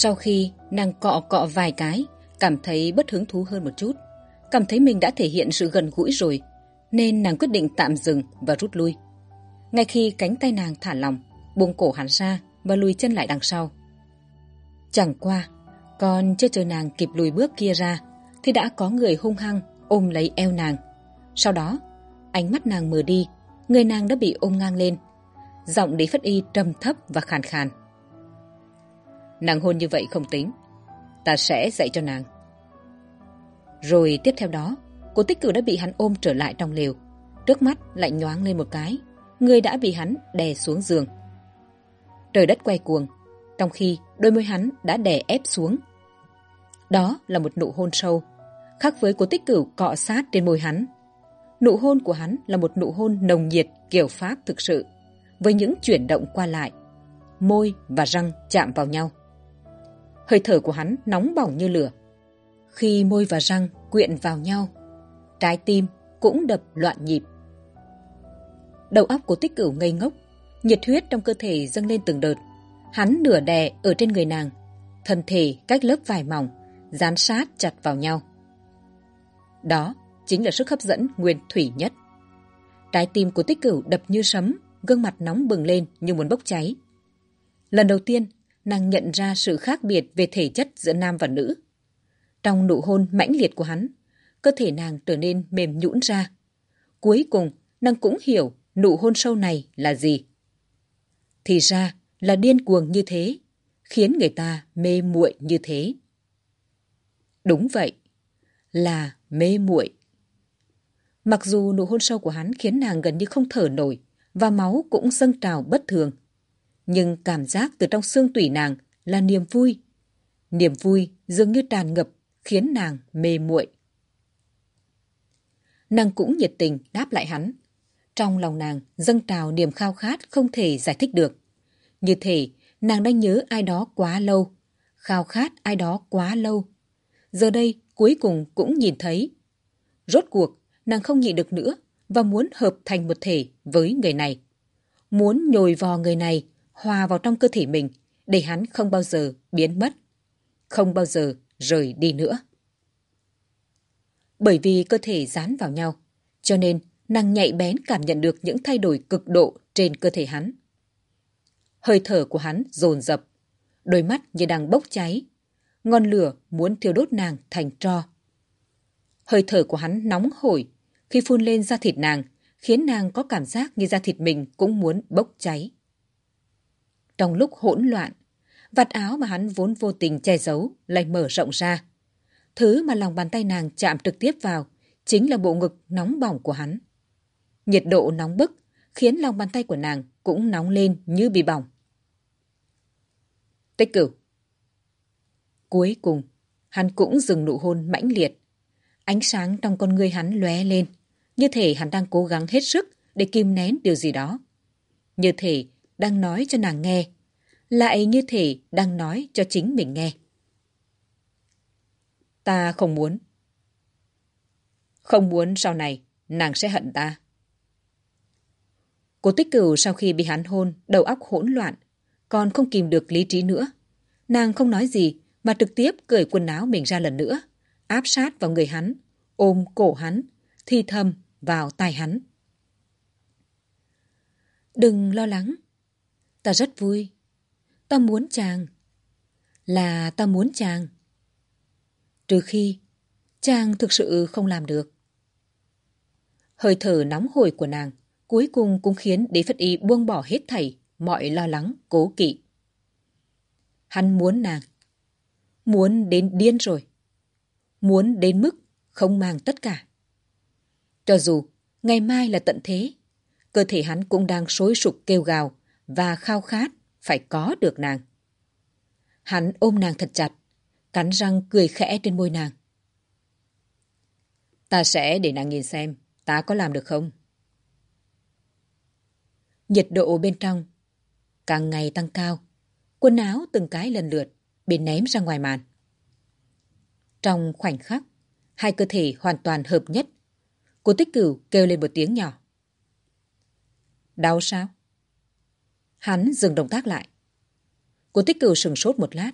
Sau khi nàng cọ cọ vài cái, cảm thấy bất hứng thú hơn một chút, cảm thấy mình đã thể hiện sự gần gũi rồi, nên nàng quyết định tạm dừng và rút lui. Ngay khi cánh tay nàng thả lỏng, buông cổ hắn ra và lùi chân lại đằng sau. Chẳng qua, còn chưa chờ nàng kịp lùi bước kia ra, thì đã có người hung hăng ôm lấy eo nàng. Sau đó, ánh mắt nàng mờ đi, người nàng đã bị ôm ngang lên. Giọng đế phất y trầm thấp và khàn khàn. Nàng hôn như vậy không tính. Ta sẽ dạy cho nàng. Rồi tiếp theo đó, cô tích cử đã bị hắn ôm trở lại trong lều. Trước mắt lại nhoáng lên một cái. Người đã bị hắn đè xuống giường. Trời đất quay cuồng, trong khi đôi môi hắn đã đè ép xuống. Đó là một nụ hôn sâu, khác với cố tích cửu cọ sát trên môi hắn. Nụ hôn của hắn là một nụ hôn nồng nhiệt kiểu Pháp thực sự, với những chuyển động qua lại, môi và răng chạm vào nhau hơi thở của hắn nóng bỏng như lửa. Khi môi và răng quyện vào nhau, trái tim cũng đập loạn nhịp. Đầu óc của tích cửu ngây ngốc, nhiệt huyết trong cơ thể dâng lên từng đợt. Hắn nửa đè ở trên người nàng, thân thể cách lớp vải mỏng, dán sát chặt vào nhau. Đó chính là sức hấp dẫn nguyên thủy nhất. Trái tim của tích cửu đập như sấm, gương mặt nóng bừng lên như muốn bốc cháy. Lần đầu tiên, nàng nhận ra sự khác biệt về thể chất giữa nam và nữ. Trong nụ hôn mãnh liệt của hắn, cơ thể nàng trở nên mềm nhũn ra. Cuối cùng, nàng cũng hiểu nụ hôn sâu này là gì. Thì ra là điên cuồng như thế, khiến người ta mê muội như thế. Đúng vậy, là mê muội. Mặc dù nụ hôn sâu của hắn khiến nàng gần như không thở nổi và máu cũng dâng trào bất thường nhưng cảm giác từ trong xương tủy nàng là niềm vui. Niềm vui dường như tràn ngập, khiến nàng mê muội. Nàng cũng nhiệt tình đáp lại hắn. Trong lòng nàng dâng trào niềm khao khát không thể giải thích được. Như thể nàng đang nhớ ai đó quá lâu, khao khát ai đó quá lâu. Giờ đây cuối cùng cũng nhìn thấy. Rốt cuộc, nàng không nhịn được nữa và muốn hợp thành một thể với người này. Muốn nhồi vò người này hòa vào trong cơ thể mình để hắn không bao giờ biến mất, không bao giờ rời đi nữa. Bởi vì cơ thể dán vào nhau, cho nên nàng nhạy bén cảm nhận được những thay đổi cực độ trên cơ thể hắn. Hơi thở của hắn dồn dập, đôi mắt như đang bốc cháy, ngọn lửa muốn thiêu đốt nàng thành tro. Hơi thở của hắn nóng hổi, khi phun lên da thịt nàng, khiến nàng có cảm giác như da thịt mình cũng muốn bốc cháy. Trong lúc hỗn loạn, vạt áo mà hắn vốn vô tình che giấu lại mở rộng ra. Thứ mà lòng bàn tay nàng chạm trực tiếp vào chính là bộ ngực nóng bỏng của hắn. Nhiệt độ nóng bức khiến lòng bàn tay của nàng cũng nóng lên như bị bỏng. Tích cửu. Cuối cùng, hắn cũng dừng nụ hôn mãnh liệt. Ánh sáng trong con người hắn lóe lên, như thể hắn đang cố gắng hết sức để kìm nén điều gì đó. Như thể đang nói cho nàng nghe, lại như thể đang nói cho chính mình nghe. Ta không muốn. Không muốn sau này nàng sẽ hận ta. Cô tích cửu sau khi bị hắn hôn, đầu óc hỗn loạn, còn không kìm được lý trí nữa. Nàng không nói gì mà trực tiếp cởi quần áo mình ra lần nữa, áp sát vào người hắn, ôm cổ hắn, thi thầm vào tai hắn. Đừng lo lắng, Ta rất vui. Ta muốn chàng. Là ta muốn chàng. Trừ khi chàng thực sự không làm được. Hơi thở nóng hổi của nàng cuối cùng cũng khiến đế phất y buông bỏ hết thảy mọi lo lắng, cố kỵ. Hắn muốn nàng. Muốn đến điên rồi. muốn đến mức không mang tất cả. Cho dù ngày mai là tận thế, cơ thể hắn cũng đang sối sục kêu gào và khao khát phải có được nàng. Hắn ôm nàng thật chặt, cắn răng cười khẽ trên môi nàng. Ta sẽ để nàng nhìn xem ta có làm được không. Nhiệt độ bên trong càng ngày tăng cao, quần áo từng cái lần lượt bị ném ra ngoài màn. Trong khoảnh khắc, hai cơ thể hoàn toàn hợp nhất. Cô tích cửu kêu lên một tiếng nhỏ. Đau sao? Hắn dừng động tác lại. Cô tích cửu sừng sốt một lát.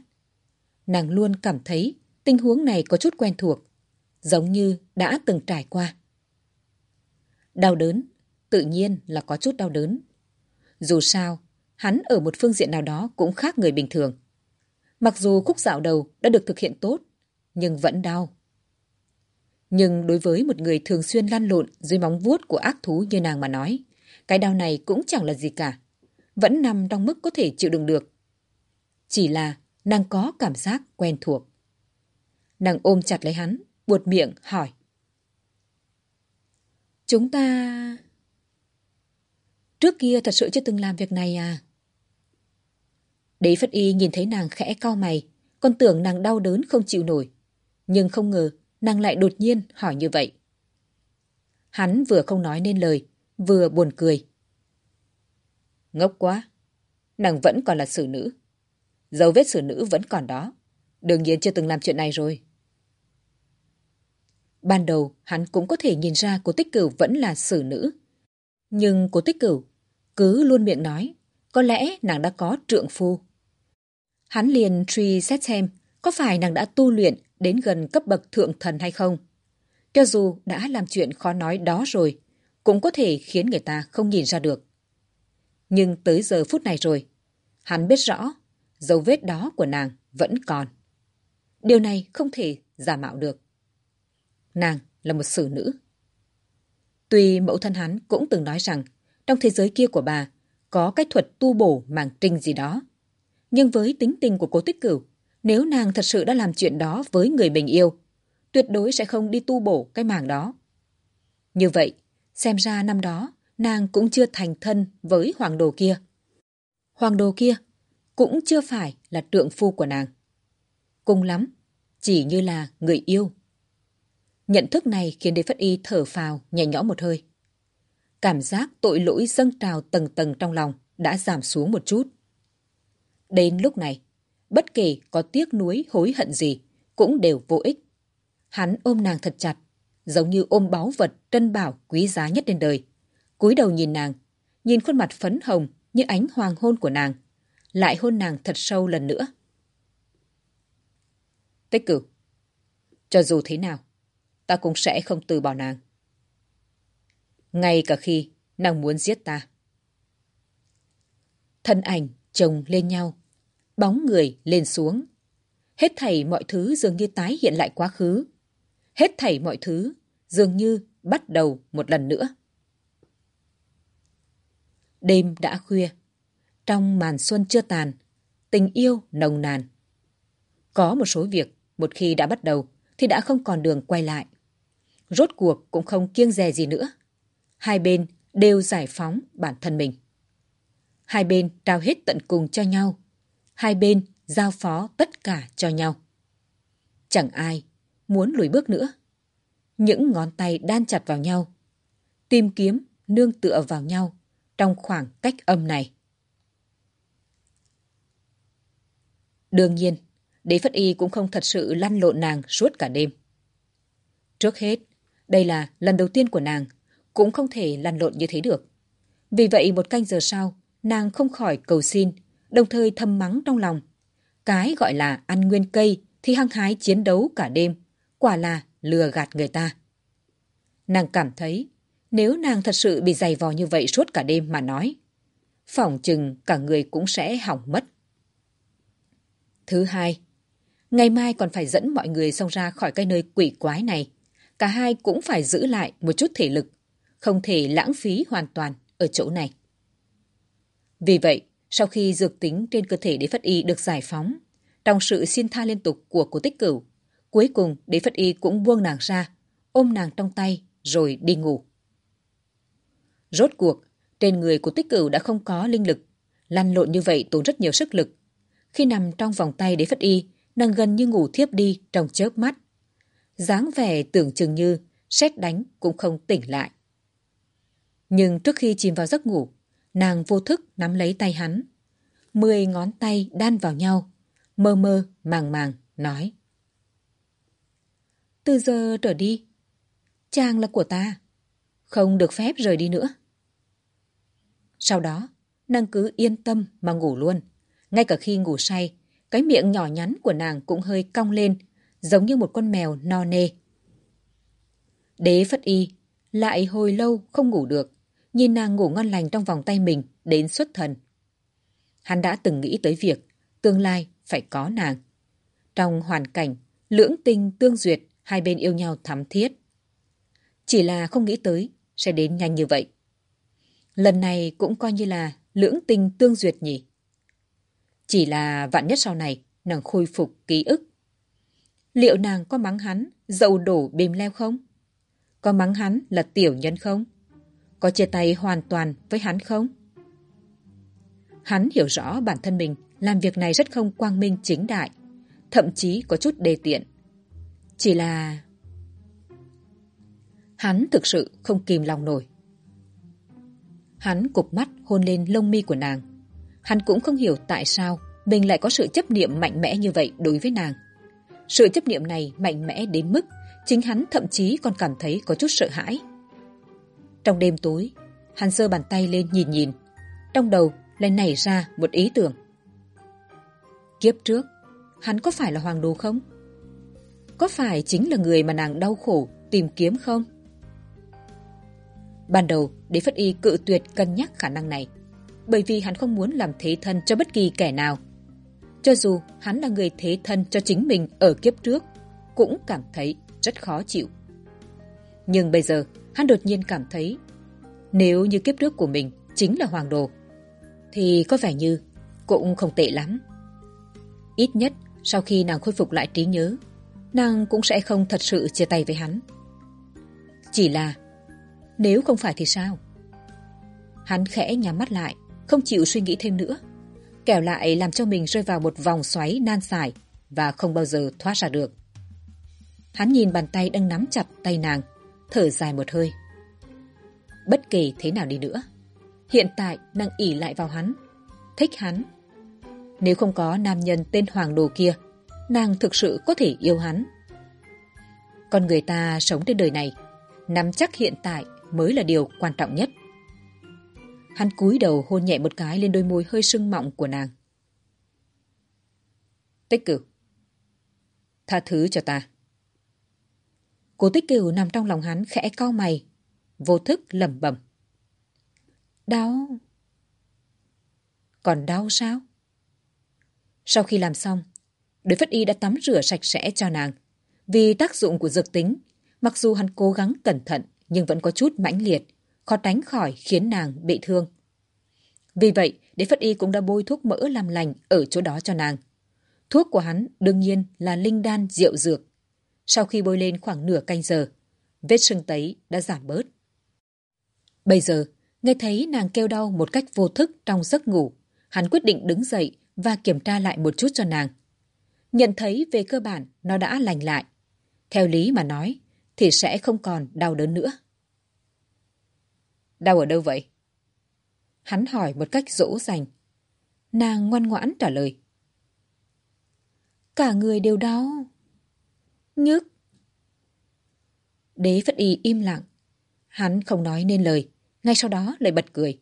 Nàng luôn cảm thấy tình huống này có chút quen thuộc, giống như đã từng trải qua. Đau đớn, tự nhiên là có chút đau đớn. Dù sao, hắn ở một phương diện nào đó cũng khác người bình thường. Mặc dù khúc dạo đầu đã được thực hiện tốt, nhưng vẫn đau. Nhưng đối với một người thường xuyên lăn lộn dưới móng vuốt của ác thú như nàng mà nói, cái đau này cũng chẳng là gì cả. Vẫn nằm trong mức có thể chịu đựng được. Chỉ là nàng có cảm giác quen thuộc. Nàng ôm chặt lấy hắn, buột miệng hỏi. Chúng ta... Trước kia thật sự chưa từng làm việc này à? Đế Phất Y nhìn thấy nàng khẽ cau mày, còn tưởng nàng đau đớn không chịu nổi. Nhưng không ngờ nàng lại đột nhiên hỏi như vậy. Hắn vừa không nói nên lời, vừa buồn cười. Ngốc quá, nàng vẫn còn là xử nữ. Dấu vết xử nữ vẫn còn đó. Đương nhiên chưa từng làm chuyện này rồi. Ban đầu hắn cũng có thể nhìn ra cô tích cửu vẫn là xử nữ. Nhưng cô tích cửu cứ luôn miệng nói có lẽ nàng đã có trượng phu. Hắn liền truy xét xem có phải nàng đã tu luyện đến gần cấp bậc thượng thần hay không. Cho dù đã làm chuyện khó nói đó rồi, cũng có thể khiến người ta không nhìn ra được. Nhưng tới giờ phút này rồi, hắn biết rõ dấu vết đó của nàng vẫn còn. Điều này không thể giả mạo được. Nàng là một xử nữ. Tuy mẫu thân hắn cũng từng nói rằng trong thế giới kia của bà có cách thuật tu bổ màng trinh gì đó. Nhưng với tính tình của cố tích cửu, nếu nàng thật sự đã làm chuyện đó với người mình yêu, tuyệt đối sẽ không đi tu bổ cái màng đó. Như vậy, xem ra năm đó nàng cũng chưa thành thân với hoàng đồ kia. Hoàng đồ kia cũng chưa phải là trượng phu của nàng. Cùng lắm, chỉ như là người yêu. Nhận thức này khiến Đế Phất Y thở phào, nhẹ nhõm một hơi. Cảm giác tội lỗi dâng trào tầng tầng trong lòng đã giảm xuống một chút. Đến lúc này, bất kể có tiếc nuối hối hận gì, cũng đều vô ích. Hắn ôm nàng thật chặt, giống như ôm báu vật trân bảo quý giá nhất trên đời cúi đầu nhìn nàng, nhìn khuôn mặt phấn hồng như ánh hoàng hôn của nàng, lại hôn nàng thật sâu lần nữa. Tích cửu, cho dù thế nào, ta cũng sẽ không từ bỏ nàng. Ngay cả khi nàng muốn giết ta. Thân ảnh chồng lên nhau, bóng người lên xuống. Hết thảy mọi thứ dường như tái hiện lại quá khứ. Hết thảy mọi thứ dường như bắt đầu một lần nữa. Đêm đã khuya. Trong màn xuân chưa tàn, tình yêu nồng nàn. Có một số việc, một khi đã bắt đầu, thì đã không còn đường quay lại. Rốt cuộc cũng không kiêng dè gì nữa. Hai bên đều giải phóng bản thân mình. Hai bên trao hết tận cùng cho nhau. Hai bên giao phó tất cả cho nhau. Chẳng ai muốn lùi bước nữa. Những ngón tay đan chặt vào nhau. Tìm kiếm, nương tựa vào nhau trong khoảng cách âm này. Đương nhiên, Đế Phất Y cũng không thật sự lăn lộn nàng suốt cả đêm. Trước hết, đây là lần đầu tiên của nàng, cũng không thể lăn lộn như thế được. Vì vậy một canh giờ sau, nàng không khỏi cầu xin, đồng thời thầm mắng trong lòng. Cái gọi là ăn nguyên cây thì hăng hái chiến đấu cả đêm, quả là lừa gạt người ta. Nàng cảm thấy, nếu nàng thật sự bị dày vò như vậy suốt cả đêm mà nói, phỏng chừng cả người cũng sẽ hỏng mất. Thứ hai, ngày mai còn phải dẫn mọi người xông ra khỏi cái nơi quỷ quái này. Cả hai cũng phải giữ lại một chút thể lực, không thể lãng phí hoàn toàn ở chỗ này. Vì vậy, sau khi dược tính trên cơ thể đế phất y được giải phóng, trong sự xin tha liên tục của Cố tích cửu, Cuối cùng, đế phất y cũng buông nàng ra, ôm nàng trong tay, rồi đi ngủ. Rốt cuộc, trên người của tích cửu đã không có linh lực. Lăn lộn như vậy tốn rất nhiều sức lực. Khi nằm trong vòng tay đế phất y, nàng gần như ngủ thiếp đi trong chớp mắt. dáng vẻ tưởng chừng như xét đánh cũng không tỉnh lại. Nhưng trước khi chìm vào giấc ngủ, nàng vô thức nắm lấy tay hắn. Mười ngón tay đan vào nhau, mơ mơ, màng màng, nói. Từ giờ trở đi, chàng là của ta, không được phép rời đi nữa. Sau đó, nàng cứ yên tâm mà ngủ luôn. Ngay cả khi ngủ say, cái miệng nhỏ nhắn của nàng cũng hơi cong lên, giống như một con mèo no nê. Đế phất y, lại hồi lâu không ngủ được, nhìn nàng ngủ ngon lành trong vòng tay mình đến xuất thần. Hắn đã từng nghĩ tới việc tương lai phải có nàng. Trong hoàn cảnh, lưỡng tình tương duyệt, hai bên yêu nhau thắm thiết. Chỉ là không nghĩ tới sẽ đến nhanh như vậy. Lần này cũng coi như là lưỡng tình tương duyệt nhỉ. Chỉ là vạn nhất sau này nàng khôi phục ký ức. Liệu nàng có mắng hắn dậu đổ bìm leo không? Có mắng hắn là tiểu nhân không? Có chia tay hoàn toàn với hắn không? Hắn hiểu rõ bản thân mình làm việc này rất không quang minh chính đại, thậm chí có chút đề tiện. Chỉ là... Hắn thực sự không kìm lòng nổi. Hắn cụp mắt hôn lên lông mi của nàng. Hắn cũng không hiểu tại sao mình lại có sự chấp niệm mạnh mẽ như vậy đối với nàng. Sự chấp niệm này mạnh mẽ đến mức chính hắn thậm chí còn cảm thấy có chút sợ hãi. Trong đêm tối, hắn giơ bàn tay lên nhìn nhìn. Trong đầu lại nảy ra một ý tưởng. Kiếp trước, hắn có phải là hoàng đồ không? Có phải chính là người mà nàng đau khổ tìm kiếm không? Ban đầu, Đế Phất Y cự tuyệt cân nhắc khả năng này, bởi vì hắn không muốn làm thế thân cho bất kỳ kẻ nào. Cho dù hắn là người thế thân cho chính mình ở kiếp trước, cũng cảm thấy rất khó chịu. Nhưng bây giờ, hắn đột nhiên cảm thấy nếu như kiếp trước của mình chính là hoàng đồ, thì có vẻ như cũng không tệ lắm. Ít nhất, sau khi nàng khôi phục lại trí nhớ, nàng cũng sẽ không thật sự chia tay với hắn. Chỉ là nếu không phải thì sao? Hắn khẽ nhắm mắt lại, không chịu suy nghĩ thêm nữa. Kẻo lại làm cho mình rơi vào một vòng xoáy nan xài và không bao giờ thoát ra được. Hắn nhìn bàn tay đang nắm chặt tay nàng, thở dài một hơi. Bất kể thế nào đi nữa, hiện tại nàng ỉ lại vào hắn, thích hắn. Nếu không có nam nhân tên Hoàng Đồ kia, nàng thực sự có thể yêu hắn. Con người ta sống trên đời này, nắm chắc hiện tại mới là điều quan trọng nhất. Hắn cúi đầu hôn nhẹ một cái lên đôi môi hơi sưng mọng của nàng. Tích cửu. Tha thứ cho ta. Cô tích cửu nằm trong lòng hắn khẽ cau mày, vô thức lẩm bẩm. Đau. Còn đau sao? Sau khi làm xong, đối phất y đã tắm rửa sạch sẽ cho nàng. Vì tác dụng của dược tính, mặc dù hắn cố gắng cẩn thận, nhưng vẫn có chút mãnh liệt, khó tránh khỏi khiến nàng bị thương. Vì vậy, Đế Phất Y cũng đã bôi thuốc mỡ làm lành ở chỗ đó cho nàng. Thuốc của hắn đương nhiên là linh đan rượu dược. Sau khi bôi lên khoảng nửa canh giờ, vết sưng tấy đã giảm bớt. Bây giờ, nghe thấy nàng kêu đau một cách vô thức trong giấc ngủ, hắn quyết định đứng dậy và kiểm tra lại một chút cho nàng. Nhận thấy về cơ bản nó đã lành lại. Theo lý mà nói, thì sẽ không còn đau đớn nữa. Đau ở đâu vậy? Hắn hỏi một cách dỗ dành. Nàng ngoan ngoãn trả lời. Cả người đều đau. Nhức. Đế Phất Y im lặng. Hắn không nói nên lời, ngay sau đó lại bật cười.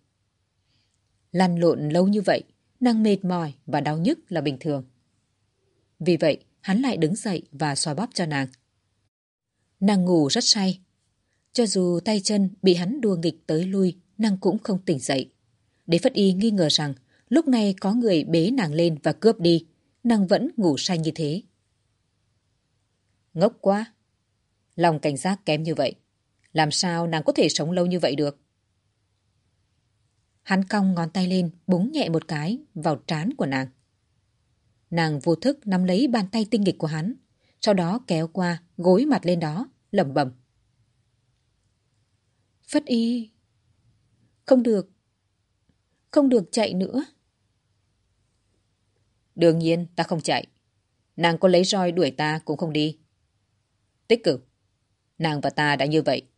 Lăn lộn lâu như vậy, nàng mệt mỏi và đau nhức là bình thường. Vì vậy, hắn lại đứng dậy và xoa bóp cho nàng. Nàng ngủ rất say. Cho dù tay chân bị hắn đua nghịch tới lui, nàng cũng không tỉnh dậy. Đế Phất Y nghi ngờ rằng lúc này có người bế nàng lên và cướp đi, nàng vẫn ngủ say như thế. Ngốc quá! Lòng cảnh giác kém như vậy. Làm sao nàng có thể sống lâu như vậy được? Hắn cong ngón tay lên, búng nhẹ một cái vào trán của nàng. Nàng vô thức nắm lấy bàn tay tinh nghịch của hắn, sau đó kéo qua, gối mặt lên đó, lẩm bẩm. Phất y. Không được. Không được chạy nữa. Đương nhiên ta không chạy. Nàng có lấy roi đuổi ta cũng không đi. Tích cực. Nàng và ta đã như vậy.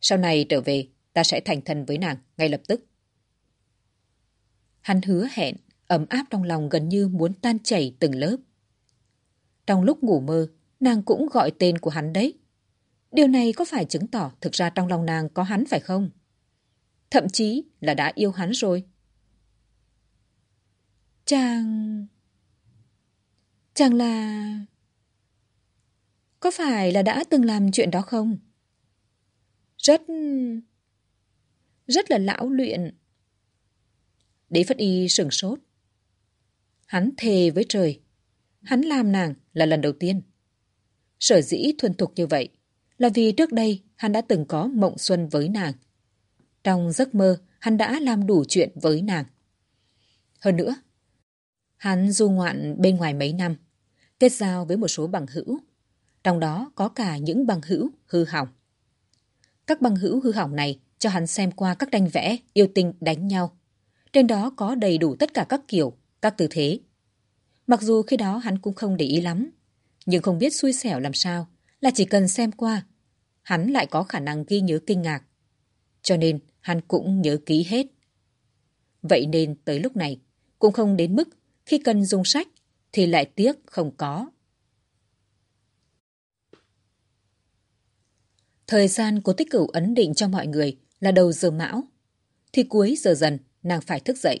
Sau này trở về, ta sẽ thành thân với nàng ngay lập tức. Hắn hứa hẹn, ấm áp trong lòng gần như muốn tan chảy từng lớp. Trong lúc ngủ mơ, nàng cũng gọi tên của hắn đấy. Điều này có phải chứng tỏ thực ra trong lòng nàng có hắn phải không? Thậm chí là đã yêu hắn rồi. Chàng... Chàng là... Có phải là đã từng làm chuyện đó không? Rất... Rất là lão luyện. Đế Phất Y sừng sốt. Hắn thề với trời. Hắn làm nàng là lần đầu tiên. Sở dĩ thuần thục như vậy là vì trước đây hắn đã từng có mộng xuân với nàng. Trong giấc mơ, hắn đã làm đủ chuyện với nàng. Hơn nữa, hắn du ngoạn bên ngoài mấy năm, kết giao với một số bằng hữu. Trong đó có cả những bằng hữu hư hỏng. Các bằng hữu hư hỏng này cho hắn xem qua các tranh vẽ yêu tinh đánh nhau. Trên đó có đầy đủ tất cả các kiểu, các tư thế. Mặc dù khi đó hắn cũng không để ý lắm, nhưng không biết xui xẻo làm sao là chỉ cần xem qua, hắn lại có khả năng ghi nhớ kinh ngạc. Cho nên hắn cũng nhớ ký hết. Vậy nên tới lúc này, cũng không đến mức khi cần dùng sách thì lại tiếc không có. Thời gian của tích cửu ấn định cho mọi người là đầu giờ mão. Thì cuối giờ dần, nàng phải thức dậy.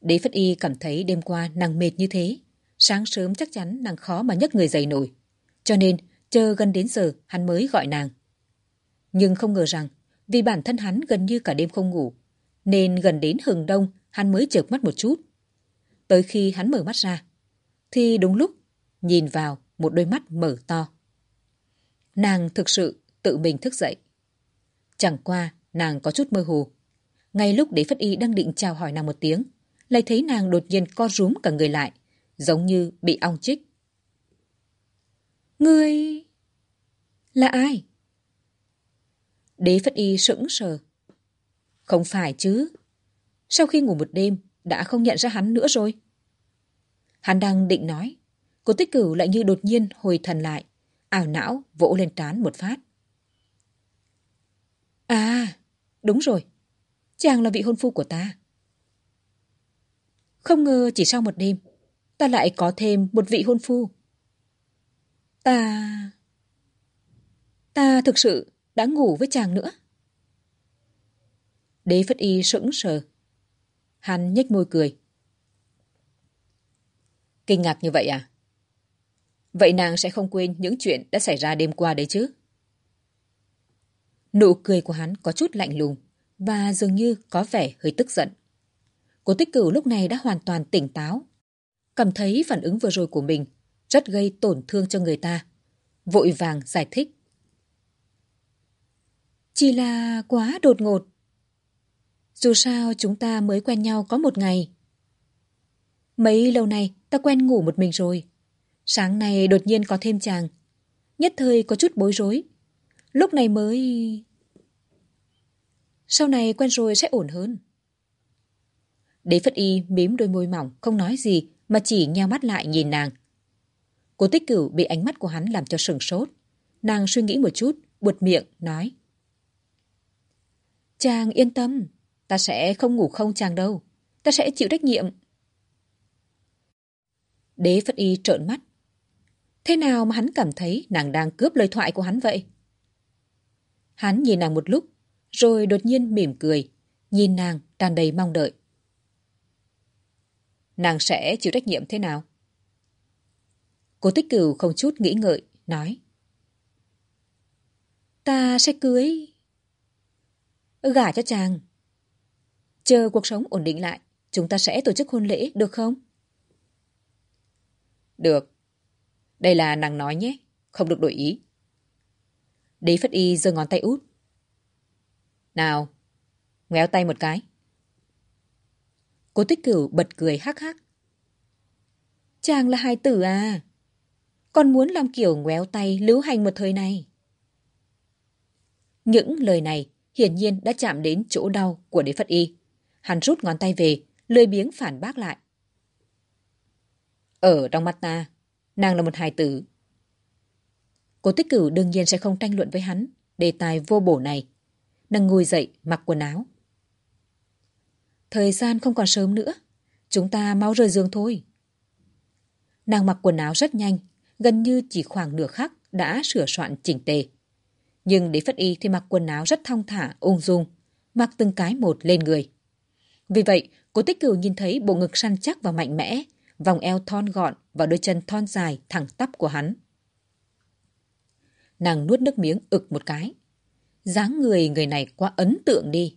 Đế Phất Y cảm thấy đêm qua nàng mệt như thế. Sáng sớm chắc chắn nàng khó mà nhấc người dậy nổi. Cho nên, chờ gần đến giờ hắn mới gọi nàng. Nhưng không ngờ rằng, vì bản thân hắn gần như cả đêm không ngủ, nên gần đến hừng đông hắn mới chợp mắt một chút. Tới khi hắn mở mắt ra, thì đúng lúc nhìn vào một đôi mắt mở to. Nàng thực sự tự mình thức dậy. Chẳng qua nàng có chút mơ hồ. Ngay lúc đế phất y đang định chào hỏi nàng một tiếng, lại thấy nàng đột nhiên co rúm cả người lại, giống như bị ong chích. Ngươi... là ai? Đế Phất Y sững sờ. Không phải chứ. Sau khi ngủ một đêm, đã không nhận ra hắn nữa rồi. Hắn đang định nói. Cô tích cửu lại như đột nhiên hồi thần lại. Ảo não vỗ lên trán một phát. À, đúng rồi. Chàng là vị hôn phu của ta. Không ngờ chỉ sau một đêm, ta lại có thêm một vị hôn phu. Ta... Ta thực sự đã ngủ với chàng nữa. Đế Phất Y sững sờ. Hắn nhếch môi cười. Kinh ngạc như vậy à? Vậy nàng sẽ không quên những chuyện đã xảy ra đêm qua đấy chứ? Nụ cười của hắn có chút lạnh lùng và dường như có vẻ hơi tức giận. Cô tích cửu lúc này đã hoàn toàn tỉnh táo. Cảm thấy phản ứng vừa rồi của mình rất gây tổn thương cho người ta. Vội vàng giải thích. Chỉ là quá đột ngột. Dù sao chúng ta mới quen nhau có một ngày. Mấy lâu nay ta quen ngủ một mình rồi. Sáng nay đột nhiên có thêm chàng. Nhất thời có chút bối rối. Lúc này mới... Sau này quen rồi sẽ ổn hơn. Đế Phất Y mím đôi môi mỏng, không nói gì, mà chỉ nheo mắt lại nhìn nàng. Cố tích cửu bị ánh mắt của hắn làm cho sừng sốt. Nàng suy nghĩ một chút, buột miệng, nói. Chàng yên tâm, ta sẽ không ngủ không chàng đâu. Ta sẽ chịu trách nhiệm. Đế Phất Y trợn mắt. Thế nào mà hắn cảm thấy nàng đang cướp lời thoại của hắn vậy? Hắn nhìn nàng một lúc, rồi đột nhiên mỉm cười, nhìn nàng tràn đầy mong đợi. Nàng sẽ chịu trách nhiệm thế nào? Cô tích cửu không chút nghĩ ngợi, nói. Ta sẽ cưới... Gả cho chàng. Chờ cuộc sống ổn định lại, chúng ta sẽ tổ chức hôn lễ, được không? Được. Đây là nàng nói nhé, không được đổi ý. Đế Phất Y giơ ngón tay út. Nào, ngoéo tay một cái. Cô tích cửu bật cười hắc hắc. Chàng là hai tử à? Con muốn làm kiểu ngoéo tay lưu hành một thời này. Những lời này hiển nhiên đã chạm đến chỗ đau của đế phất y. Hắn rút ngón tay về, lười biếng phản bác lại. Ở trong mắt ta, nàng là một hài tử. Cố tích cửu đương nhiên sẽ không tranh luận với hắn, đề tài vô bổ này. Nàng ngồi dậy, mặc quần áo. Thời gian không còn sớm nữa, chúng ta mau rời giường thôi. Nàng mặc quần áo rất nhanh, gần như chỉ khoảng nửa khắc đã sửa soạn chỉnh tề. Nhưng đế phất y thì mặc quần áo rất thong thả, ung dung, mặc từng cái một lên người. Vì vậy, cố tích cửu nhìn thấy bộ ngực săn chắc và mạnh mẽ, vòng eo thon gọn và đôi chân thon dài thẳng tắp của hắn. Nàng nuốt nước miếng ực một cái. dáng người người này quá ấn tượng đi.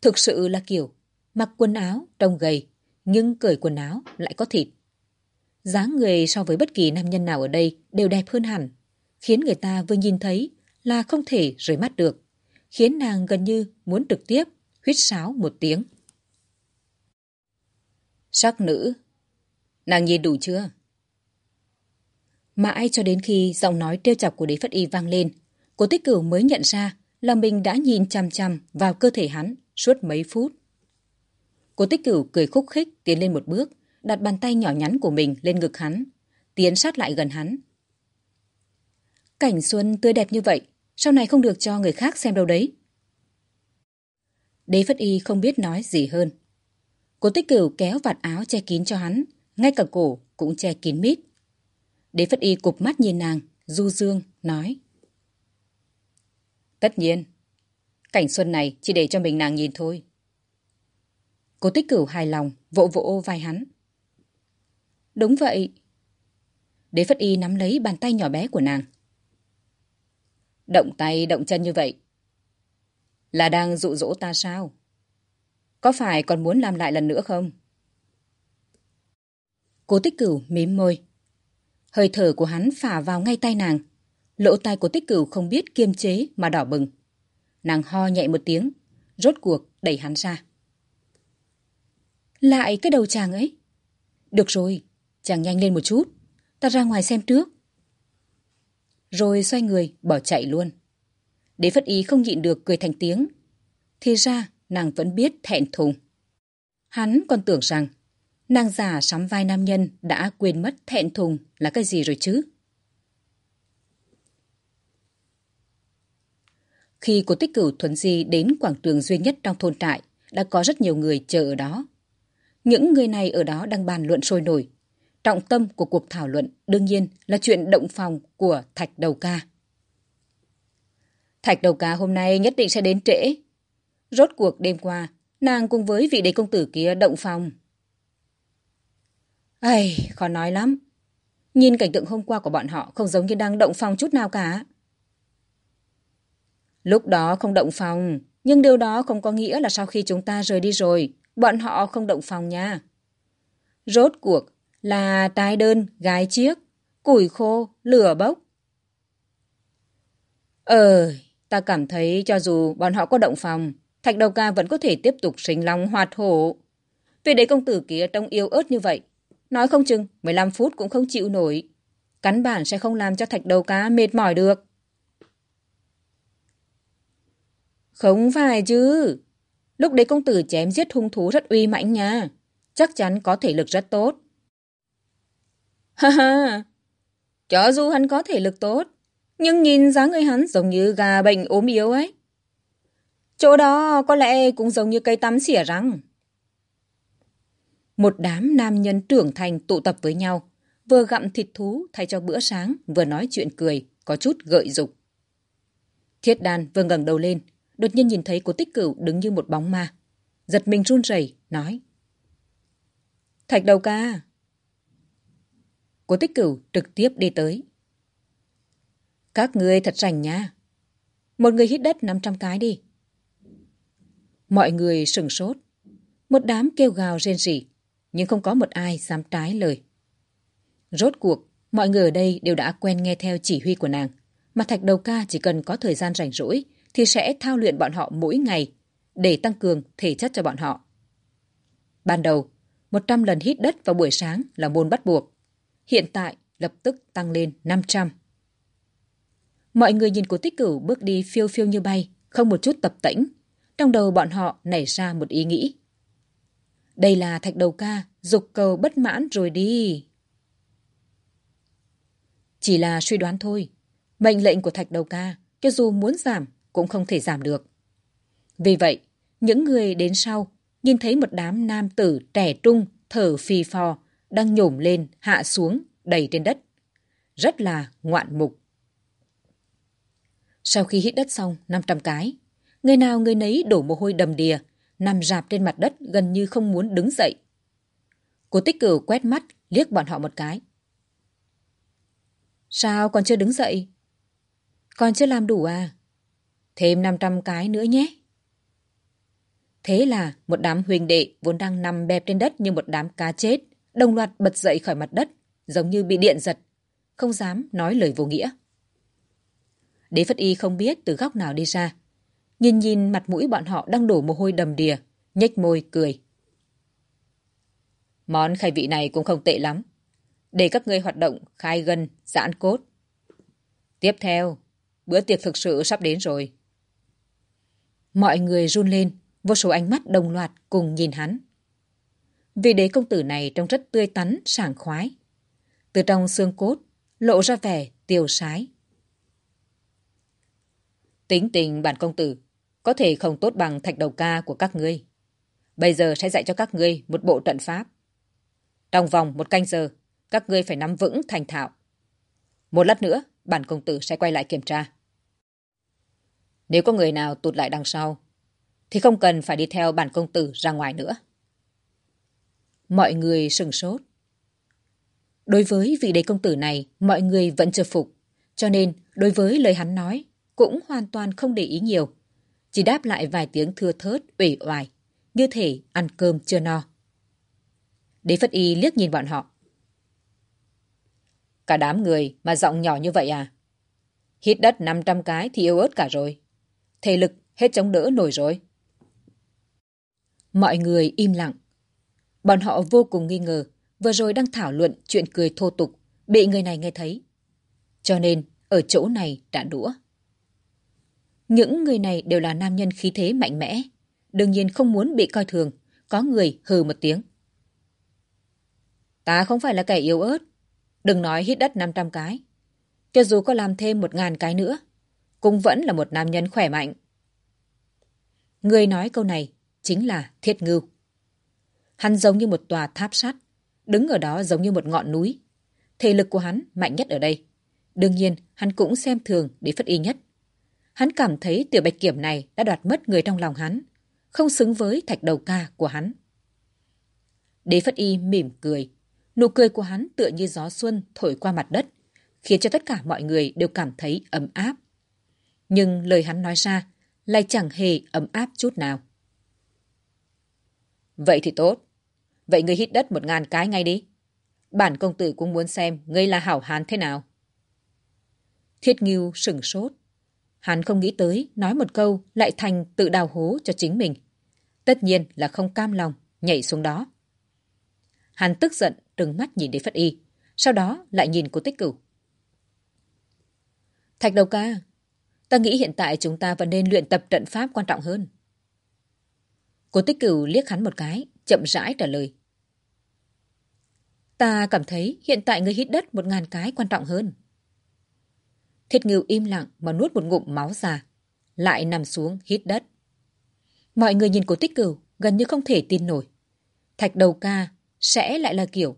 Thực sự là kiểu mặc quần áo trông gầy, nhưng cởi quần áo lại có thịt dáng người so với bất kỳ nam nhân nào ở đây đều đẹp hơn hẳn, khiến người ta vừa nhìn thấy là không thể rời mắt được, khiến nàng gần như muốn trực tiếp huyết sáo một tiếng. Sắc nữ Nàng nhìn đủ chưa? Mãi cho đến khi giọng nói trêu chọc của đế phất y vang lên, cô tích cửu mới nhận ra là mình đã nhìn chằm chằm vào cơ thể hắn suốt mấy phút. Cô tích cửu cười khúc khích tiến lên một bước, đặt bàn tay nhỏ nhắn của mình lên ngực hắn, tiến sát lại gần hắn. Cảnh xuân tươi đẹp như vậy, sau này không được cho người khác xem đâu đấy. Đế Phất Y không biết nói gì hơn. Cố tích cửu kéo vạt áo che kín cho hắn, ngay cả cổ cũng che kín mít. Đế Phất Y cụp mắt nhìn nàng, du dương, nói. Tất nhiên, cảnh xuân này chỉ để cho mình nàng nhìn thôi. Cố tích cửu hài lòng, vỗ vỗ vai hắn. Đúng vậy. Đế Phất Y nắm lấy bàn tay nhỏ bé của nàng. Động tay, động chân như vậy. Là đang dụ dỗ ta sao? Có phải còn muốn làm lại lần nữa không? Cố tích cửu mím môi. Hơi thở của hắn phả vào ngay tay nàng. Lỗ tai của tích cửu không biết kiềm chế mà đỏ bừng. Nàng ho nhẹ một tiếng, rốt cuộc đẩy hắn ra. Lại cái đầu chàng ấy. Được rồi, chàng nhanh lên một chút. Ta ra ngoài xem trước. Rồi xoay người, bỏ chạy luôn. Đế Phất Ý không nhịn được cười thành tiếng. Thì ra, nàng vẫn biết thẹn thùng. Hắn còn tưởng rằng Nàng già sắm vai nam nhân đã quên mất thẹn thùng là cái gì rồi chứ? Khi cô tích cửu thuần di đến quảng trường duy nhất trong thôn trại, đã có rất nhiều người chờ ở đó. Những người này ở đó đang bàn luận sôi nổi. Trọng tâm của cuộc thảo luận đương nhiên là chuyện động phòng của Thạch Đầu Ca. Thạch Đầu Ca hôm nay nhất định sẽ đến trễ. Rốt cuộc đêm qua, nàng cùng với vị đế công tử kia động phòng. Ây, khó nói lắm. Nhìn cảnh tượng hôm qua của bọn họ không giống như đang động phòng chút nào cả. Lúc đó không động phòng, nhưng điều đó không có nghĩa là sau khi chúng ta rời đi rồi, bọn họ không động phòng nha. Rốt cuộc là tái đơn, gái chiếc, củi khô, lửa bốc. Ờ, ta cảm thấy cho dù bọn họ có động phòng, Thạch Đầu Ca vẫn có thể tiếp tục sinh long hoạt hổ. Vì đấy công tử kia trông yêu ớt như vậy, Nói không chừng 15 phút cũng không chịu nổi. Cắn bản sẽ không làm cho thạch đầu cá mệt mỏi được. Không phải chứ. Lúc đấy công tử chém giết hung thú rất uy mãnh nha. Chắc chắn có thể lực rất tốt. Ha ha. Cho dù hắn có thể lực tốt, nhưng nhìn dáng người hắn giống như gà bệnh ốm yếu ấy. Chỗ đó có lẽ cũng giống như cây tắm xỉa răng. Một đám nam nhân trưởng thành tụ tập với nhau, vừa gặm thịt thú thay cho bữa sáng, vừa nói chuyện cười, có chút gợi dục. Thiết đàn vừa ngẩng đầu lên, đột nhiên nhìn thấy cô tích cửu đứng như một bóng ma. Giật mình run rẩy nói. Thạch đầu ca cố tích cửu trực tiếp đi tới. Các người thật rảnh nha. Một người hít đất 500 cái đi. Mọi người sừng sốt. Một đám kêu gào rên rỉ nhưng không có một ai dám trái lời. Rốt cuộc, mọi người ở đây đều đã quen nghe theo chỉ huy của nàng, mà Thạch Đầu Ca chỉ cần có thời gian rảnh rỗi thì sẽ thao luyện bọn họ mỗi ngày để tăng cường thể chất cho bọn họ. Ban đầu, 100 lần hít đất vào buổi sáng là môn bắt buộc. Hiện tại lập tức tăng lên 500. Mọi người nhìn cố tích cửu bước đi phiêu phiêu như bay, không một chút tập tễnh. Trong đầu bọn họ nảy ra một ý nghĩ. Đây là thạch đầu ca, dục cầu bất mãn rồi đi. Chỉ là suy đoán thôi. Mệnh lệnh của thạch đầu ca, cho dù muốn giảm, cũng không thể giảm được. Vì vậy, những người đến sau nhìn thấy một đám nam tử trẻ trung thở phì phò đang nhổm lên hạ xuống đầy trên đất. Rất là ngoạn mục. Sau khi hít đất xong 500 cái, người nào người nấy đổ mồ hôi đầm đìa, nằm rạp trên mặt đất gần như không muốn đứng dậy. Cô tích cửu quét mắt, liếc bọn họ một cái. Sao còn chưa đứng dậy? Còn chưa làm đủ à? Thêm 500 cái nữa nhé. Thế là một đám huynh đệ vốn đang nằm bẹp trên đất như một đám cá chết, đồng loạt bật dậy khỏi mặt đất, giống như bị điện giật, không dám nói lời vô nghĩa. Đế Phất Y không biết từ góc nào đi ra. Nhìn nhìn mặt mũi bọn họ đang đổ mồ hôi đầm đìa, nhếch môi cười. Món khai vị này cũng không tệ lắm. Để các ngươi hoạt động khai gân, giãn cốt. Tiếp theo, bữa tiệc thực sự sắp đến rồi. Mọi người run lên, vô số ánh mắt đồng loạt cùng nhìn hắn. Vị đế công tử này trông rất tươi tắn, sảng khoái. Từ trong xương cốt, lộ ra vẻ tiêu sái. Tính tình bản công tử có thể không tốt bằng thạch đầu ca của các ngươi. Bây giờ sẽ dạy cho các ngươi một bộ trận pháp. Trong vòng một canh giờ, các ngươi phải nắm vững thành thạo. Một lát nữa, bản công tử sẽ quay lại kiểm tra. Nếu có người nào tụt lại đằng sau, thì không cần phải đi theo bản công tử ra ngoài nữa. Mọi người sừng sốt. Đối với vị đế công tử này, mọi người vẫn chưa phục. Cho nên, đối với lời hắn nói, cũng hoàn toàn không để ý nhiều. Chỉ đáp lại vài tiếng thưa thớt, ủy oải, như thể ăn cơm chưa no. Đế Phất Y liếc nhìn bọn họ. Cả đám người mà giọng nhỏ như vậy à? Hít đất 500 cái thì yếu ớt cả rồi. Thể lực hết chống đỡ nổi rồi. Mọi người im lặng. Bọn họ vô cùng nghi ngờ, vừa rồi đang thảo luận chuyện cười thô tục, bị người này nghe thấy. Cho nên, ở chỗ này đã đũa. Những người này đều là nam nhân khí thế mạnh mẽ, đương nhiên không muốn bị coi thường, có người hừ một tiếng. Ta không phải là kẻ yếu ớt, đừng nói hít đất 500 cái. Cho dù có làm thêm một ngàn cái nữa, cũng vẫn là một nam nhân khỏe mạnh. Người nói câu này chính là Thiết Ngưu. Hắn giống như một tòa tháp sắt, đứng ở đó giống như một ngọn núi. Thể lực của hắn mạnh nhất ở đây. Đương nhiên, hắn cũng xem thường để phất y nhất. Hắn cảm thấy tiểu bạch kiểm này đã đoạt mất người trong lòng hắn, không xứng với thạch đầu ca của hắn. Đế Phất Y mỉm cười. Nụ cười của hắn tựa như gió xuân thổi qua mặt đất, khiến cho tất cả mọi người đều cảm thấy ấm áp. Nhưng lời hắn nói ra lại chẳng hề ấm áp chút nào. Vậy thì tốt. Vậy ngươi hít đất một ngàn cái ngay đi. Bản công tử cũng muốn xem ngươi là hảo hán thế nào. Thiết Nghiêu sửng sốt. Hắn không nghĩ tới nói một câu lại thành tự đào hố cho chính mình. Tất nhiên là không cam lòng nhảy xuống đó. Hắn tức giận trừng mắt nhìn đến Phất Y. Sau đó lại nhìn cô Tích Cửu. Thạch đầu ca, ta nghĩ hiện tại chúng ta vẫn nên luyện tập trận pháp quan trọng hơn. Cô tích cửu liếc hắn một cái, chậm rãi trả lời. Ta cảm thấy hiện tại người hít đất một ngàn cái quan trọng hơn. Thiết ngưu im lặng mà nuốt một ngụm máu già, lại nằm xuống hít đất. Mọi người nhìn cô tích cửu gần như không thể tin nổi. Thạch đầu ca sẽ lại là kiểu.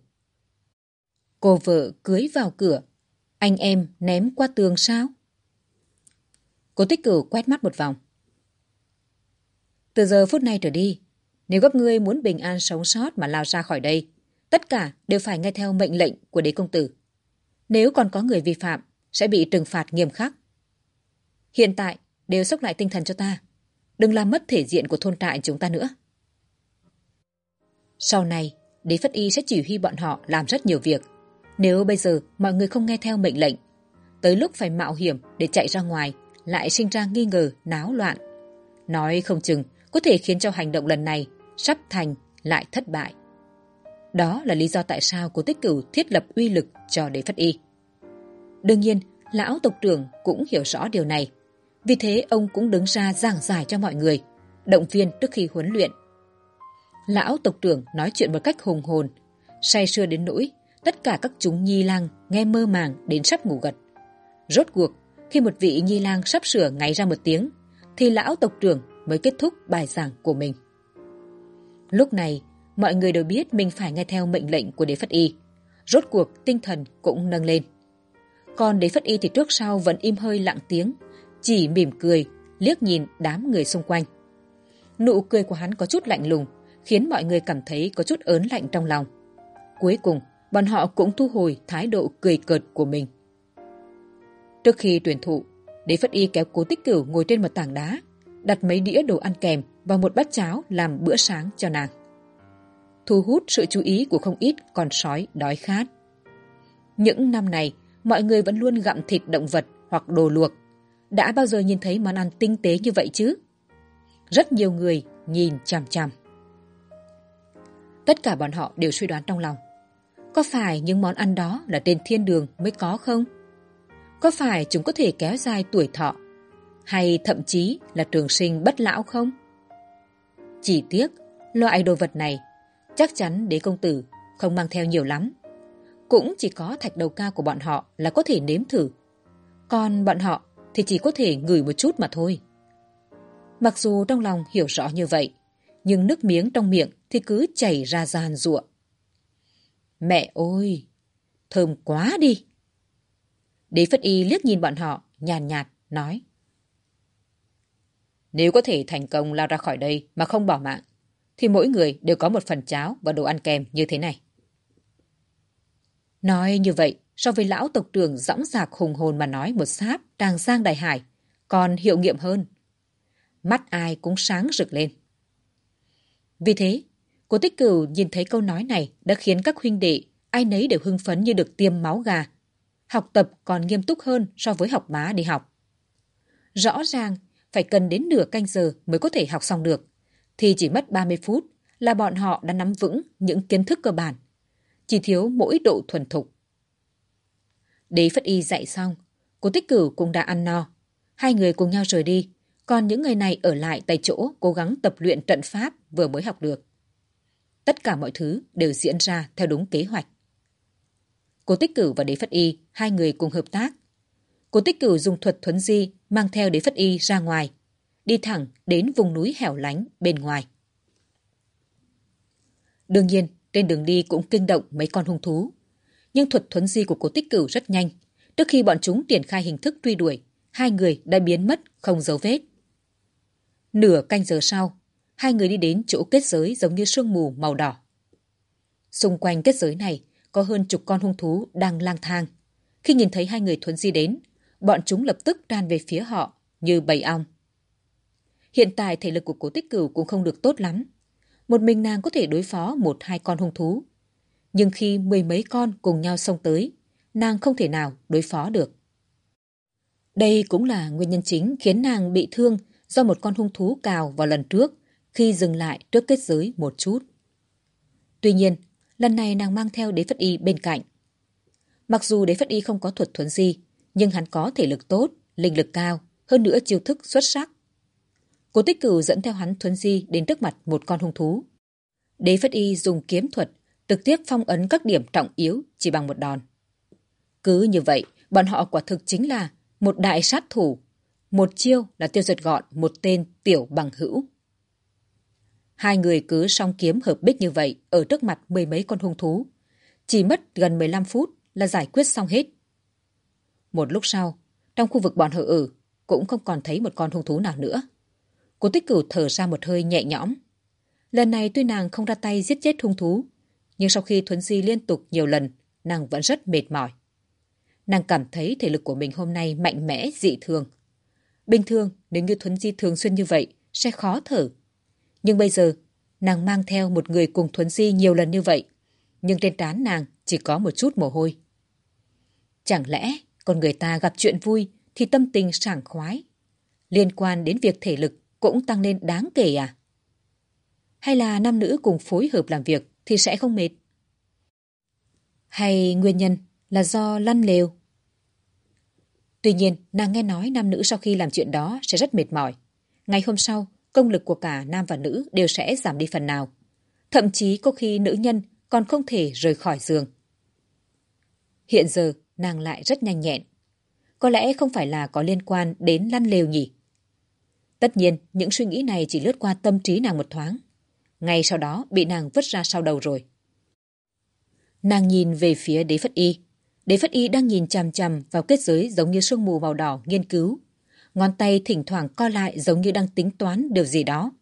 Cô vợ cưới vào cửa, anh em ném qua tường sao? Cô tích cửu quét mắt một vòng. Từ giờ phút này trở đi, nếu các ngươi muốn bình an sống sót mà lao ra khỏi đây, tất cả đều phải nghe theo mệnh lệnh của đế công tử. Nếu còn có người vi phạm, sẽ bị trừng phạt nghiêm khắc. Hiện tại, đều sốc lại tinh thần cho ta. Đừng làm mất thể diện của thôn trại chúng ta nữa. Sau này, đế phất y sẽ chỉ huy bọn họ làm rất nhiều việc. Nếu bây giờ mọi người không nghe theo mệnh lệnh, tới lúc phải mạo hiểm để chạy ra ngoài, lại sinh ra nghi ngờ, náo loạn. Nói không chừng, có thể khiến cho hành động lần này sắp thành lại thất bại. Đó là lý do tại sao cô tích cửu thiết lập uy lực cho đế phất y. Đương nhiên, lão tộc trưởng cũng hiểu rõ điều này. Vì thế ông cũng đứng ra giảng giải cho mọi người, động viên trước khi huấn luyện. Lão tộc trưởng nói chuyện một cách hùng hồn, say sưa đến nỗi tất cả các chúng nhi lang nghe mơ màng đến sắp ngủ gật. Rốt cuộc, khi một vị nhi lang sắp sửa ngáy ra một tiếng, thì lão tộc trưởng mới kết thúc bài giảng của mình. Lúc này, mọi người đều biết mình phải nghe theo mệnh lệnh của đế phất y. Rốt cuộc tinh thần cũng nâng lên. Còn đế phất y thì trước sau vẫn im hơi lặng tiếng, chỉ mỉm cười, liếc nhìn đám người xung quanh. Nụ cười của hắn có chút lạnh lùng, khiến mọi người cảm thấy có chút ớn lạnh trong lòng. Cuối cùng, bọn họ cũng thu hồi thái độ cười cợt của mình. Trước khi tuyển thụ, đế phất y kéo cố tích cửu ngồi trên một tảng đá, đặt mấy đĩa đồ ăn kèm và một bát cháo làm bữa sáng cho nàng. Thu hút sự chú ý của không ít con sói đói khát. Những năm này, mọi người vẫn luôn gặm thịt động vật hoặc đồ luộc. Đã bao giờ nhìn thấy món ăn tinh tế như vậy chứ? Rất nhiều người nhìn chằm chằm. Tất cả bọn họ đều suy đoán trong lòng. Có phải những món ăn đó là trên thiên đường mới có không? Có phải chúng có thể kéo dài tuổi thọ? Hay thậm chí là trường sinh bất lão không? Chỉ tiếc, loại đồ vật này chắc chắn đế công tử không mang theo nhiều lắm. Cũng chỉ có thạch đầu ca của bọn họ là có thể nếm thử. Còn bọn họ thì chỉ có thể ngửi một chút mà thôi. Mặc dù trong lòng hiểu rõ như vậy, nhưng nước miếng trong miệng thì cứ chảy ra giàn ruộng. Mẹ ơi! Thơm quá đi! Đế Phất Y liếc nhìn bọn họ, nhàn nhạt, nói. Nếu có thể thành công lao ra khỏi đây mà không bỏ mạng, thì mỗi người đều có một phần cháo và đồ ăn kèm như thế này. Nói như vậy, so với lão tộc trưởng dõng dạc hùng hồn mà nói một sáp tràng giang đại hải, còn hiệu nghiệm hơn. Mắt ai cũng sáng rực lên. Vì thế, cô tích cửu nhìn thấy câu nói này đã khiến các huynh đệ ai nấy đều hưng phấn như được tiêm máu gà. Học tập còn nghiêm túc hơn so với học má đi học. Rõ ràng, phải cần đến nửa canh giờ mới có thể học xong được, thì chỉ mất 30 phút là bọn họ đã nắm vững những kiến thức cơ bản. Chỉ thiếu mỗi độ thuần thục. Đế Phất Y dạy xong, cô tích cửu cũng đã ăn no. Hai người cùng nhau rời đi, còn những người này ở lại tại chỗ cố gắng tập luyện trận pháp vừa mới học được. Tất cả mọi thứ đều diễn ra theo đúng kế hoạch. Cô Tích Cửu và Đế Phất Y, hai người cùng hợp tác. Cô Tích Cửu dùng thuật thuấn di mang theo Đế Phất Y ra ngoài, đi thẳng đến vùng núi hẻo lánh bên ngoài. Đương nhiên, trên đường đi cũng kinh động mấy con hung thú. Nhưng thuật thuấn di của cổ Tích Cửu rất nhanh. Trước khi bọn chúng triển khai hình thức truy đuổi, hai người đã biến mất không dấu vết. Nửa canh giờ sau, hai người đi đến chỗ kết giới giống như sương mù màu đỏ. Xung quanh kết giới này có hơn chục con hung thú đang lang thang. Khi nhìn thấy hai người thuấn di đến, bọn chúng lập tức đan về phía họ như bầy ong. Hiện tại thể lực của cố tích cửu cũng không được tốt lắm. Một mình nàng có thể đối phó một hai con hung thú. Nhưng khi mười mấy con cùng nhau xông tới, nàng không thể nào đối phó được. Đây cũng là nguyên nhân chính khiến nàng bị thương do một con hung thú cào vào lần trước khi dừng lại trước kết giới một chút. Tuy nhiên, lần này nàng mang theo đế phất y bên cạnh. Mặc dù đế phất y không có thuật thuấn gì, nhưng hắn có thể lực tốt, linh lực cao, hơn nữa chiêu thức xuất sắc. Cố tích cửu dẫn theo hắn thuấn di đến trước mặt một con hung thú. Đế phất y dùng kiếm thuật trực tiếp phong ấn các điểm trọng yếu chỉ bằng một đòn. Cứ như vậy, bọn họ quả thực chính là một đại sát thủ. Một chiêu là tiêu diệt gọn một tên tiểu bằng hữu. Hai người cứ song kiếm hợp bích như vậy ở trước mặt mười mấy con hung thú. Chỉ mất gần 15 phút là giải quyết xong hết. Một lúc sau, trong khu vực bọn họ ở, cũng không còn thấy một con hung thú nào nữa. Cô tích cửu thở ra một hơi nhẹ nhõm. Lần này tuy nàng không ra tay giết chết hung thú, nhưng sau khi thuấn di liên tục nhiều lần, nàng vẫn rất mệt mỏi. Nàng cảm thấy thể lực của mình hôm nay mạnh mẽ, dị thường. Bình thường, nếu như thuấn di thường xuyên như vậy, sẽ khó thở. Nhưng bây giờ, nàng mang theo một người cùng thuấn di nhiều lần như vậy, nhưng trên trán nàng chỉ có một chút mồ hôi. Chẳng lẽ con người ta gặp chuyện vui thì tâm tình sảng khoái? Liên quan đến việc thể lực cũng tăng lên đáng kể à? Hay là nam nữ cùng phối hợp làm việc thì sẽ không mệt? Hay nguyên nhân là do lăn lều. Tuy nhiên, nàng nghe nói nam nữ sau khi làm chuyện đó sẽ rất mệt mỏi. Ngày hôm sau, công lực của cả nam và nữ đều sẽ giảm đi phần nào. Thậm chí có khi nữ nhân còn không thể rời khỏi giường. Hiện giờ, nàng lại rất nhanh nhẹn. Có lẽ không phải là có liên quan đến lăn lều nhỉ? Tất nhiên, những suy nghĩ này chỉ lướt qua tâm trí nàng một thoáng. Ngay sau đó bị nàng vứt ra sau đầu rồi. Nàng nhìn về phía đế phất y. Đế phất y đang nhìn chằm chằm vào kết giới giống như sương mù màu đỏ nghiên cứu. Ngón tay thỉnh thoảng co lại giống như đang tính toán điều gì đó.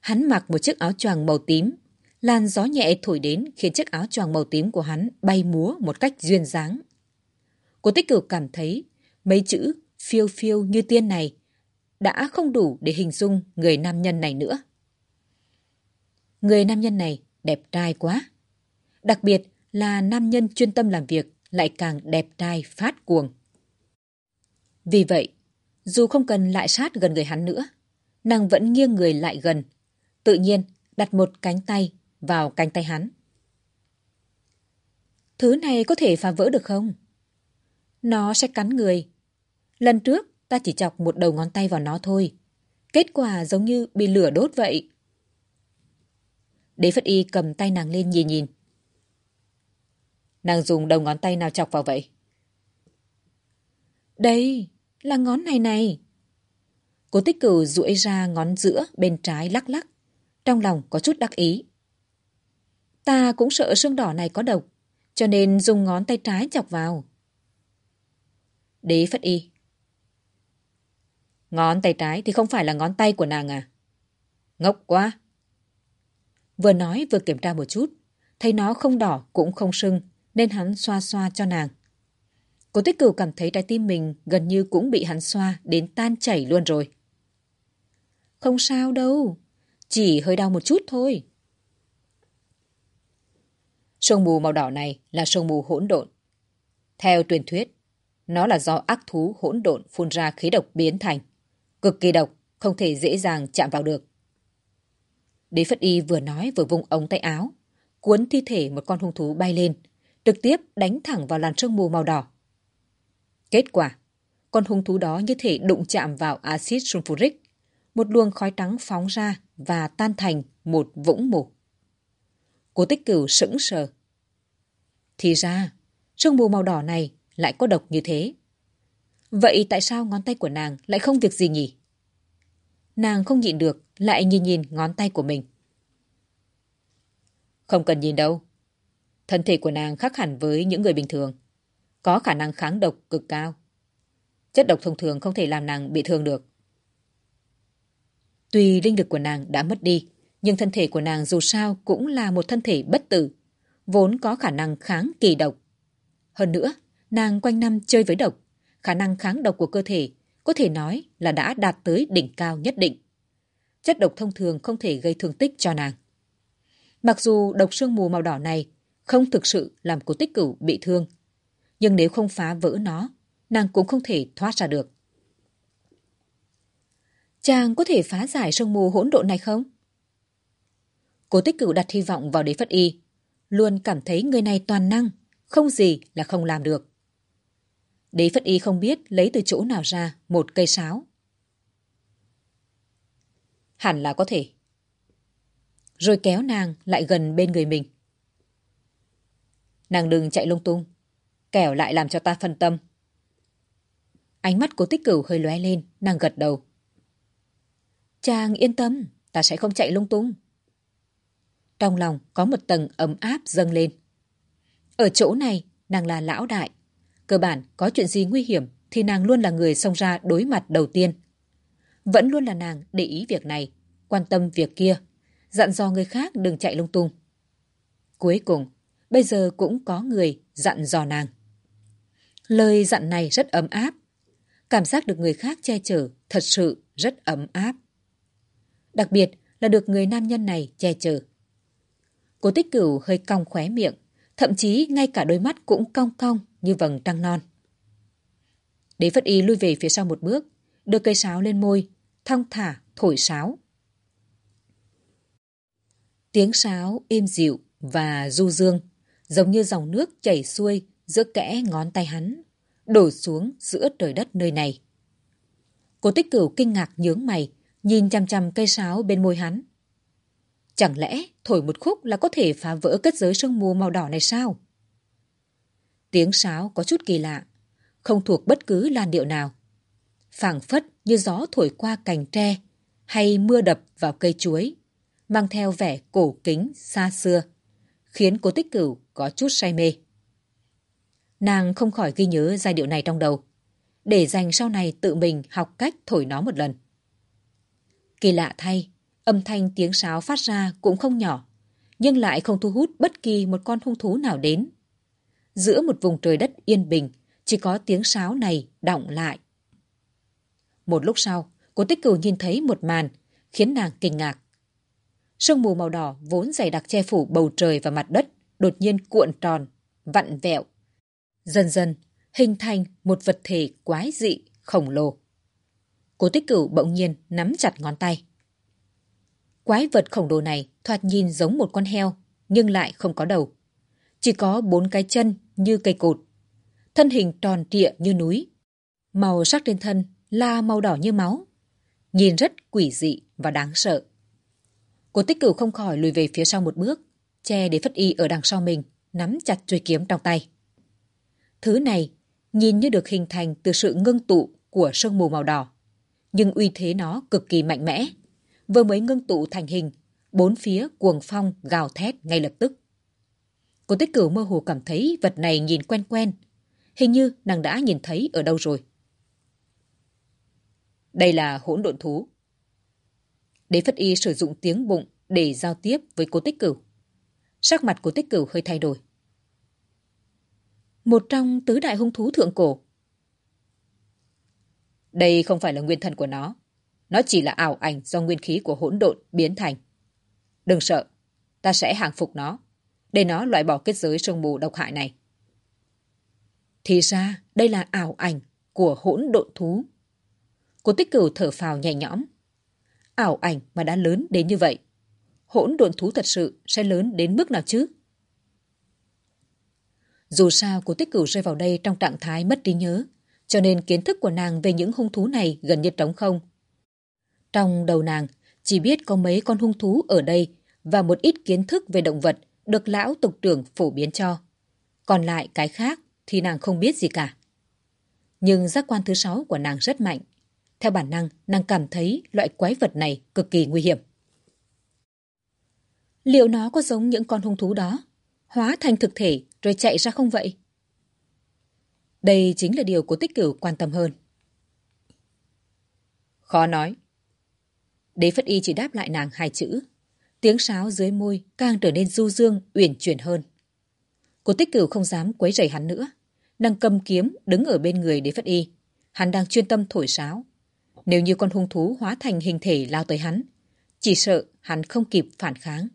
Hắn mặc một chiếc áo choàng màu tím. Làn gió nhẹ thổi đến khiến chiếc áo choàng màu tím của hắn bay múa một cách duyên dáng. Cô tích cửu cảm thấy mấy chữ phiêu phiêu như tiên này đã không đủ để hình dung người nam nhân này nữa. Người nam nhân này đẹp trai quá. Đặc biệt là nam nhân chuyên tâm làm việc lại càng đẹp trai phát cuồng. Vì vậy, dù không cần lại sát gần người hắn nữa, nàng vẫn nghiêng người lại gần, tự nhiên đặt một cánh tay vào cánh tay hắn. Thứ này có thể phá vỡ được không? Nó sẽ cắn người. Lần trước, ta chỉ chọc một đầu ngón tay vào nó thôi. Kết quả giống như bị lửa đốt vậy. Đế Phất Y cầm tay nàng lên nhìn nhìn. Nàng dùng đầu ngón tay nào chọc vào vậy? Đây, là ngón này này. Cố tích cửu duỗi ra ngón giữa bên trái lắc lắc. Trong lòng có chút đắc ý. Ta cũng sợ xương đỏ này có độc, cho nên dùng ngón tay trái chọc vào. Đế Phất Y Ngón tay trái thì không phải là ngón tay của nàng à? Ngốc quá! Vừa nói vừa kiểm tra một chút, thấy nó không đỏ cũng không sưng, nên hắn xoa xoa cho nàng. Cô tích cửu cảm thấy trái tim mình gần như cũng bị hắn xoa đến tan chảy luôn rồi. Không sao đâu, chỉ hơi đau một chút thôi. Sương mù màu đỏ này là sương mù hỗn độn. Theo truyền thuyết, nó là do ác thú hỗn độn phun ra khí độc biến thành. Cực kỳ độc, không thể dễ dàng chạm vào được. Đế Phất Y vừa nói vừa vung ống tay áo, cuốn thi thể một con hung thú bay lên, trực tiếp đánh thẳng vào làn sương mù màu đỏ. Kết quả, con hung thú đó như thể đụng chạm vào axit sulfuric, một luồng khói trắng phóng ra và tan thành một vũng mù. Cố tích cửu sững sờ. Thì ra, sương mù màu đỏ này lại có độc như thế. Vậy tại sao ngón tay của nàng lại không việc gì nhỉ? Nàng không nhịn được, lại nhìn nhìn ngón tay của mình. Không cần nhìn đâu. Thân thể của nàng khác hẳn với những người bình thường. Có khả năng kháng độc cực cao. Chất độc thông thường không thể làm nàng bị thương được. Tuy linh lực của nàng đã mất đi, nhưng thân thể của nàng dù sao cũng là một thân thể bất tử, vốn có khả năng kháng kỳ độc. Hơn nữa, nàng quanh năm chơi với độc, khả năng kháng độc của cơ thể có thể nói là đã đạt tới đỉnh cao nhất định. Chất độc thông thường không thể gây thương tích cho nàng. Mặc dù độc sương mù màu đỏ này không thực sự làm cô tích cửu bị thương, nhưng nếu không phá vỡ nó, nàng cũng không thể thoát ra được. Chàng có thể phá giải sương mù hỗn độn này không? Cố tích cửu đặt hy vọng vào đế phất y, luôn cảm thấy người này toàn năng, không gì là không làm được. Đế Phất Y không biết lấy từ chỗ nào ra một cây sáo. Hẳn là có thể. Rồi kéo nàng lại gần bên người mình. Nàng đừng chạy lung tung, kẻo lại làm cho ta phân tâm. Ánh mắt của tích cửu hơi lóe lên, nàng gật đầu. Chàng yên tâm, ta sẽ không chạy lung tung. Trong lòng có một tầng ấm áp dâng lên. Ở chỗ này, nàng là lão đại, Cơ bản, có chuyện gì nguy hiểm thì nàng luôn là người xông ra đối mặt đầu tiên. Vẫn luôn là nàng để ý việc này, quan tâm việc kia, dặn dò người khác đừng chạy lung tung. Cuối cùng, bây giờ cũng có người dặn dò nàng. Lời dặn này rất ấm áp. Cảm giác được người khác che chở thật sự rất ấm áp. Đặc biệt là được người nam nhân này che chở. Cô tích cửu hơi cong khóe miệng, thậm chí ngay cả đôi mắt cũng cong cong như vầng trăng non. Đế Phất Y lui về phía sau một bước, đưa cây sáo lên môi, thong thả, thổi sáo. Tiếng sáo êm dịu và du dương, giống như dòng nước chảy xuôi giữa kẽ ngón tay hắn, đổ xuống giữa trời đất nơi này. Cố tích cửu kinh ngạc nhướng mày, nhìn chăm chăm cây sáo bên môi hắn. Chẳng lẽ thổi một khúc là có thể phá vỡ kết giới sương mù màu đỏ này sao? Tiếng sáo có chút kỳ lạ, không thuộc bất cứ làn điệu nào. phảng phất như gió thổi qua cành tre hay mưa đập vào cây chuối, mang theo vẻ cổ kính xa xưa, khiến cô tích cửu có chút say mê. Nàng không khỏi ghi nhớ giai điệu này trong đầu, để dành sau này tự mình học cách thổi nó một lần. Kỳ lạ thay, âm thanh tiếng sáo phát ra cũng không nhỏ, nhưng lại không thu hút bất kỳ một con hung thú nào đến. Giữa một vùng trời đất yên bình, chỉ có tiếng sáo này đọng lại. Một lúc sau, cô tích cửu nhìn thấy một màn, khiến nàng kinh ngạc. Sương mù màu đỏ vốn dày đặc che phủ bầu trời và mặt đất, đột nhiên cuộn tròn, vặn vẹo. Dần dần, hình thành một vật thể quái dị, khổng lồ. Cố tích cửu bỗng nhiên nắm chặt ngón tay. Quái vật khổng lồ này thoạt nhìn giống một con heo, nhưng lại không có đầu. Chỉ có bốn cái chân như cây cột. Thân hình tròn trịa như núi. Màu sắc trên thân là màu đỏ như máu. Nhìn rất quỷ dị và đáng sợ. Cô tích cửu không khỏi lùi về phía sau một bước, che để phất y ở đằng sau mình, nắm chặt chuôi kiếm trong tay. Thứ này nhìn như được hình thành từ sự ngưng tụ của sương mù màu đỏ. Nhưng uy thế nó cực kỳ mạnh mẽ. Vừa mới ngưng tụ thành hình, bốn phía cuồng phong gào thét ngay lập tức. Cô tích cửu mơ hồ cảm thấy vật này nhìn quen quen. Hình như nàng đã nhìn thấy ở đâu rồi. Đây là hỗn độn thú. Đế Phất Y sử dụng tiếng bụng để giao tiếp với cô tích cửu. Sắc mặt của tích cửu hơi thay đổi. Một trong tứ đại hung thú thượng cổ. Đây không phải là nguyên thần của nó. Nó chỉ là ảo ảnh do nguyên khí của hỗn độn biến thành. Đừng sợ, ta sẽ hàng phục nó, để nó loại bỏ kết giới sương mù độc hại này. Thì ra, đây là ảo ảnh của hỗn độn thú. Cô tích cửu thở phào nhẹ nhõm. Ảo ảnh mà đã lớn đến như vậy. Hỗn độn thú thật sự sẽ lớn đến mức nào chứ? Dù sao cô tích cửu rơi vào đây trong trạng thái mất trí nhớ, cho nên kiến thức của nàng về những hung thú này gần như trống không. Trong đầu nàng, chỉ biết có mấy con hung thú ở đây và một ít kiến thức về động vật được lão tục trưởng phổ biến cho. Còn lại cái khác thì nàng không biết gì cả. Nhưng giác quan thứ sáu của nàng rất mạnh. Theo bản năng, nàng cảm thấy loại quái vật này cực kỳ nguy hiểm. Liệu nó có giống những con hung thú đó? Hóa thành thực thể rồi chạy ra không vậy? Đây chính là điều của tích cửu quan tâm hơn. Khó nói. Đế Phất Y chỉ đáp lại nàng hai chữ. Tiếng sáo dưới môi càng trở nên du dương, uyển chuyển hơn. Cô tích cửu không dám quấy rầy hắn nữa. Nàng cầm kiếm đứng ở bên người Đế Phất Y. Hắn đang chuyên tâm thổi sáo. Nếu như con hung thú hóa thành hình thể lao tới hắn, chỉ sợ hắn không kịp phản kháng.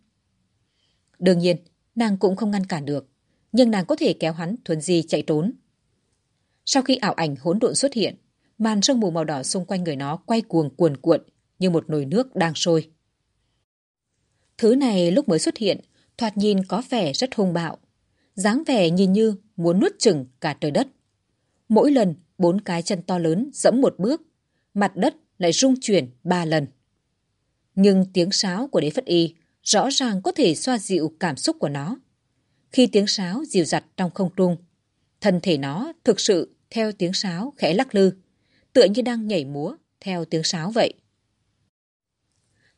Đương nhiên, nàng cũng không ngăn cản được, nhưng nàng có thể kéo hắn thuần di chạy trốn. Sau khi ảo ảnh hỗn độn xuất hiện, màn sương mù màu đỏ xung quanh người nó quay cuồng cuồn cuộn như một nồi nước đang sôi. Thứ này lúc mới xuất hiện, thoạt nhìn có vẻ rất hung bạo. dáng vẻ nhìn như muốn nuốt chừng cả trời đất. Mỗi lần, bốn cái chân to lớn dẫm một bước, mặt đất lại rung chuyển ba lần. Nhưng tiếng sáo của đế phất y rõ ràng có thể xoa dịu cảm xúc của nó. Khi tiếng sáo dịu dặt trong không trung, thân thể nó thực sự theo tiếng sáo khẽ lắc lư, tựa như đang nhảy múa theo tiếng sáo vậy.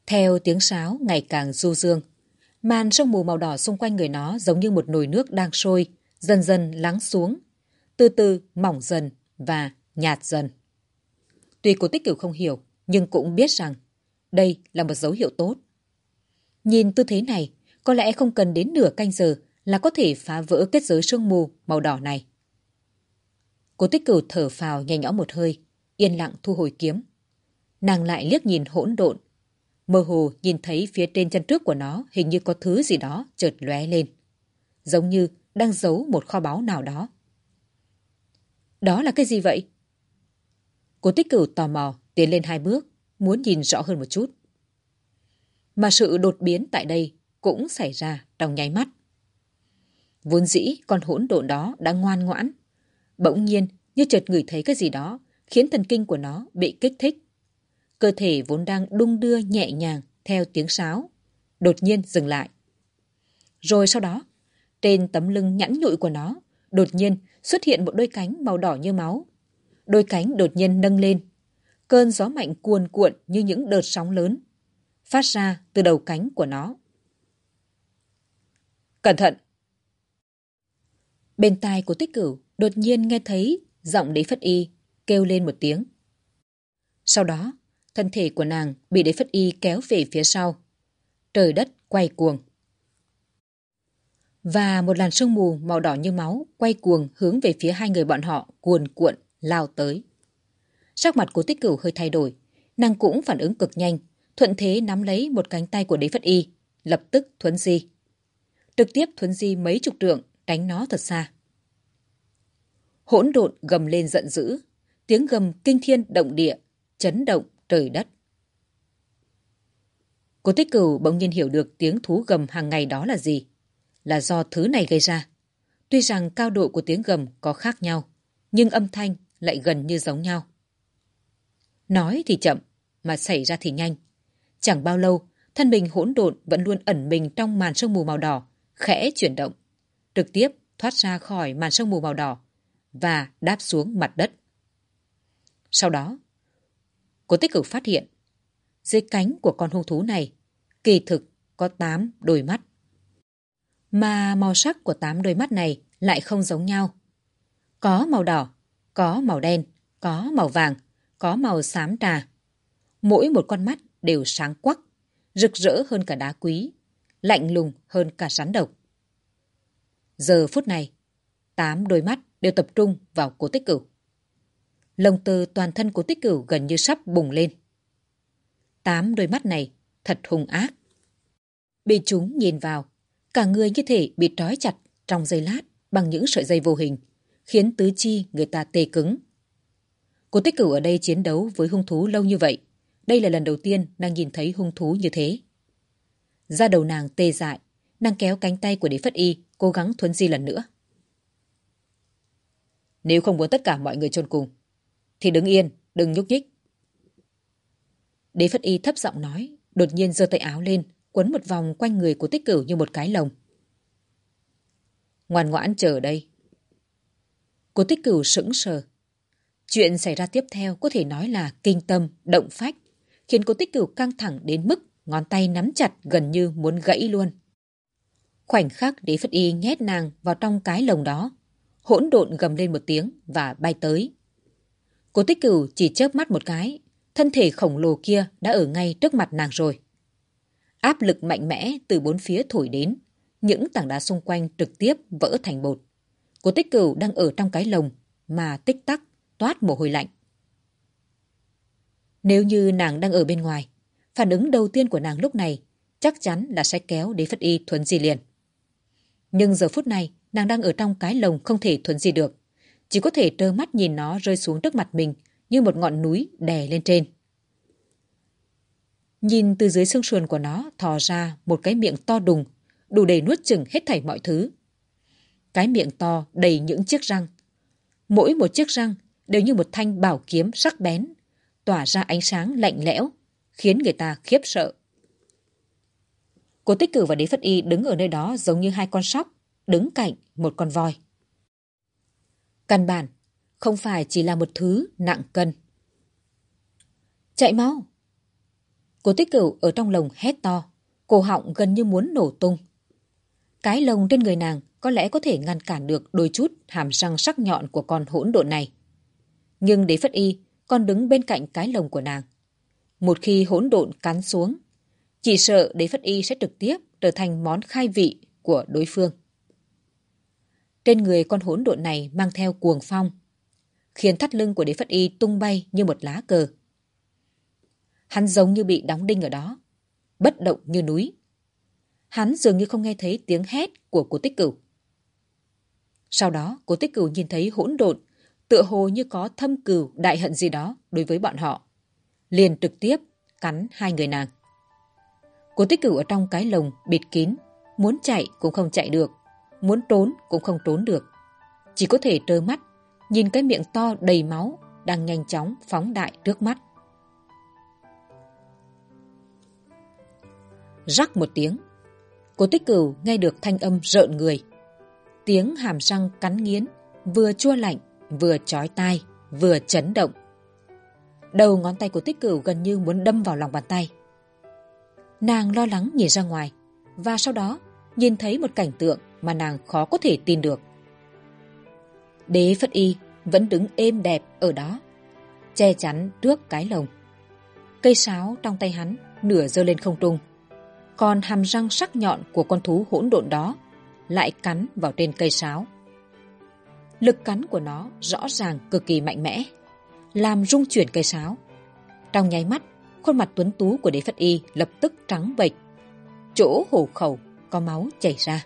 Theo tiếng sáo ngày càng du dương, màn sương mù màu đỏ xung quanh người nó giống như một nồi nước đang sôi, dần dần lắng xuống, từ từ mỏng dần và nhạt dần. Tuy cô tích cửu không hiểu, nhưng cũng biết rằng đây là một dấu hiệu tốt. Nhìn tư thế này, có lẽ không cần đến nửa canh giờ là có thể phá vỡ kết giới sương mù màu đỏ này. Cô tích cửu thở phào nhẹ nhõm một hơi, yên lặng thu hồi kiếm. Nàng lại liếc nhìn hỗn độn. Mơ hồ nhìn thấy phía trên chân trước của nó hình như có thứ gì đó chợt lóe lên. Giống như đang giấu một kho báu nào đó. Đó là cái gì vậy? Cô tích cửu tò mò tiến lên hai bước, muốn nhìn rõ hơn một chút. Mà sự đột biến tại đây cũng xảy ra trong nháy mắt. Vốn dĩ con hỗn độn đó đã ngoan ngoãn. Bỗng nhiên như chợt ngửi thấy cái gì đó khiến thần kinh của nó bị kích thích. Cơ thể vốn đang đung đưa nhẹ nhàng theo tiếng sáo, đột nhiên dừng lại. Rồi sau đó, trên tấm lưng nhẵn nhụi của nó, đột nhiên xuất hiện một đôi cánh màu đỏ như máu. Đôi cánh đột nhiên nâng lên. Cơn gió mạnh cuồn cuộn như những đợt sóng lớn, phát ra từ đầu cánh của nó. Cẩn thận! Bên tai của tích cửu đột nhiên nghe thấy giọng đế phất y kêu lên một tiếng. Sau đó, thân thể của nàng bị đế phất y kéo về phía sau. Trời đất quay cuồng. Và một làn sương mù màu đỏ như máu quay cuồng hướng về phía hai người bọn họ cuồn cuộn lao tới. Sắc mặt của tích cửu hơi thay đổi, nàng cũng phản ứng cực nhanh, thuận thế nắm lấy một cánh tay của đế phất y, lập tức thuấn di. Trực tiếp thuấn di mấy chục trượng, đánh nó thật xa. Hỗn độn gầm lên giận dữ, tiếng gầm kinh thiên động địa, chấn động trời đất. Cô Tích Cửu bỗng nhiên hiểu được tiếng thú gầm hàng ngày đó là gì. Là do thứ này gây ra. Tuy rằng cao độ của tiếng gầm có khác nhau, nhưng âm thanh lại gần như giống nhau. Nói thì chậm, mà xảy ra thì nhanh. Chẳng bao lâu, thân mình hỗn độn vẫn luôn ẩn mình trong màn sương mù màu đỏ, khẽ chuyển động, trực tiếp thoát ra khỏi màn sương mù màu đỏ và đáp xuống mặt đất. Sau đó, cô tích cực phát hiện dưới cánh của con hung thú này kỳ thực có 8 đôi mắt. Mà màu sắc của 8 đôi mắt này lại không giống nhau. Có màu đỏ, có màu đen, có màu vàng, có màu xám trà. Mỗi một con mắt đều sáng quắc, rực rỡ hơn cả đá quý, lạnh lùng hơn cả rắn độc. Giờ phút này, tám đôi mắt đều tập trung vào cố tích cửu. Lồng tơ toàn thân của tích cửu gần như sắp bùng lên. Tám đôi mắt này thật hung ác. Bị chúng nhìn vào, cả người như thể bị trói chặt trong giây lát bằng những sợi dây vô hình, khiến tứ chi người ta tê cứng. Cô tích cửu ở đây chiến đấu với hung thú lâu như vậy. Đây là lần đầu tiên nàng nhìn thấy hung thú như thế. Ra đầu nàng tê dại, nàng kéo cánh tay của đế phất y, cố gắng thuấn di lần nữa. Nếu không muốn tất cả mọi người chôn cùng, thì đứng yên, đừng nhúc nhích. Đế phất y thấp giọng nói, đột nhiên giơ tay áo lên, quấn một vòng quanh người của tích cửu như một cái lồng. Ngoan ngoãn chờ ở đây. Cô tích cửu sững sờ. Chuyện xảy ra tiếp theo có thể nói là kinh tâm, động phách, khiến cô tích cửu căng thẳng đến mức ngón tay nắm chặt gần như muốn gãy luôn. Khoảnh khắc đế phất y nhét nàng vào trong cái lồng đó, hỗn độn gầm lên một tiếng và bay tới. Cô tích cửu chỉ chớp mắt một cái, thân thể khổng lồ kia đã ở ngay trước mặt nàng rồi. Áp lực mạnh mẽ từ bốn phía thổi đến, những tảng đá xung quanh trực tiếp vỡ thành bột. Cô tích cửu đang ở trong cái lồng mà tích tắc toát mồ hôi lạnh. Nếu như nàng đang ở bên ngoài, phản ứng đầu tiên của nàng lúc này chắc chắn là sẽ kéo đế phất y thuấn di liền. Nhưng giờ phút này, nàng đang ở trong cái lồng không thể thuấn di được. Chỉ có thể trơ mắt nhìn nó rơi xuống trước mặt mình như một ngọn núi đè lên trên. Nhìn từ dưới xương sườn của nó thò ra một cái miệng to đùng, đủ để nuốt chừng hết thảy mọi thứ. Cái miệng to đầy những chiếc răng. Mỗi một chiếc răng đều như một thanh bảo kiếm sắc bén, tỏa ra ánh sáng lạnh lẽo, khiến người ta khiếp sợ. Cô Tích Cử và Đế Phất Y đứng ở nơi đó giống như hai con sóc, đứng cạnh một con voi. Căn bản, không phải chỉ là một thứ nặng cân. Chạy mau! Cô Tích Cửu ở trong lồng hét to, cổ họng gần như muốn nổ tung. Cái lồng trên người nàng có lẽ có thể ngăn cản được đôi chút hàm răng sắc nhọn của con hỗn độn này. Nhưng đế phất y còn đứng bên cạnh cái lồng của nàng. Một khi hỗn độn cắn xuống, chỉ sợ đế phất y sẽ trực tiếp trở thành món khai vị của đối phương. Trên người con hỗn độn này mang theo cuồng phong, khiến thắt lưng của đế phất y tung bay như một lá cờ. Hắn giống như bị đóng đinh ở đó, bất động như núi. Hắn dường như không nghe thấy tiếng hét của cố tích cửu. Sau đó, cố tích cửu nhìn thấy hỗn độn, tựa hồ như có thâm cửu đại hận gì đó đối với bọn họ. Liền trực tiếp cắn hai người nàng. cố tích cửu ở trong cái lồng bịt kín, muốn chạy cũng không chạy được, muốn trốn cũng không trốn được. Chỉ có thể trơ mắt, nhìn cái miệng to đầy máu đang nhanh chóng phóng đại trước mắt. Rắc một tiếng, cô tích cửu nghe được thanh âm rợn người. Tiếng hàm răng cắn nghiến, vừa chua lạnh, vừa chói tai, vừa chấn động. Đầu ngón tay của tích cửu gần như muốn đâm vào lòng bàn tay. Nàng lo lắng nhìn ra ngoài, và sau đó nhìn thấy một cảnh tượng mà nàng khó có thể tin được. Đế Phất Y vẫn đứng êm đẹp ở đó, che chắn trước cái lồng. Cây sáo trong tay hắn nửa giơ lên không trung, còn hàm răng sắc nhọn của con thú hỗn độn đó lại cắn vào trên cây sáo. Lực cắn của nó rõ ràng cực kỳ mạnh mẽ, làm rung chuyển cây sáo. Trong nháy mắt, khuôn mặt tuấn tú của đế phất y lập tức trắng bệch. Chỗ hổ khẩu có máu chảy ra.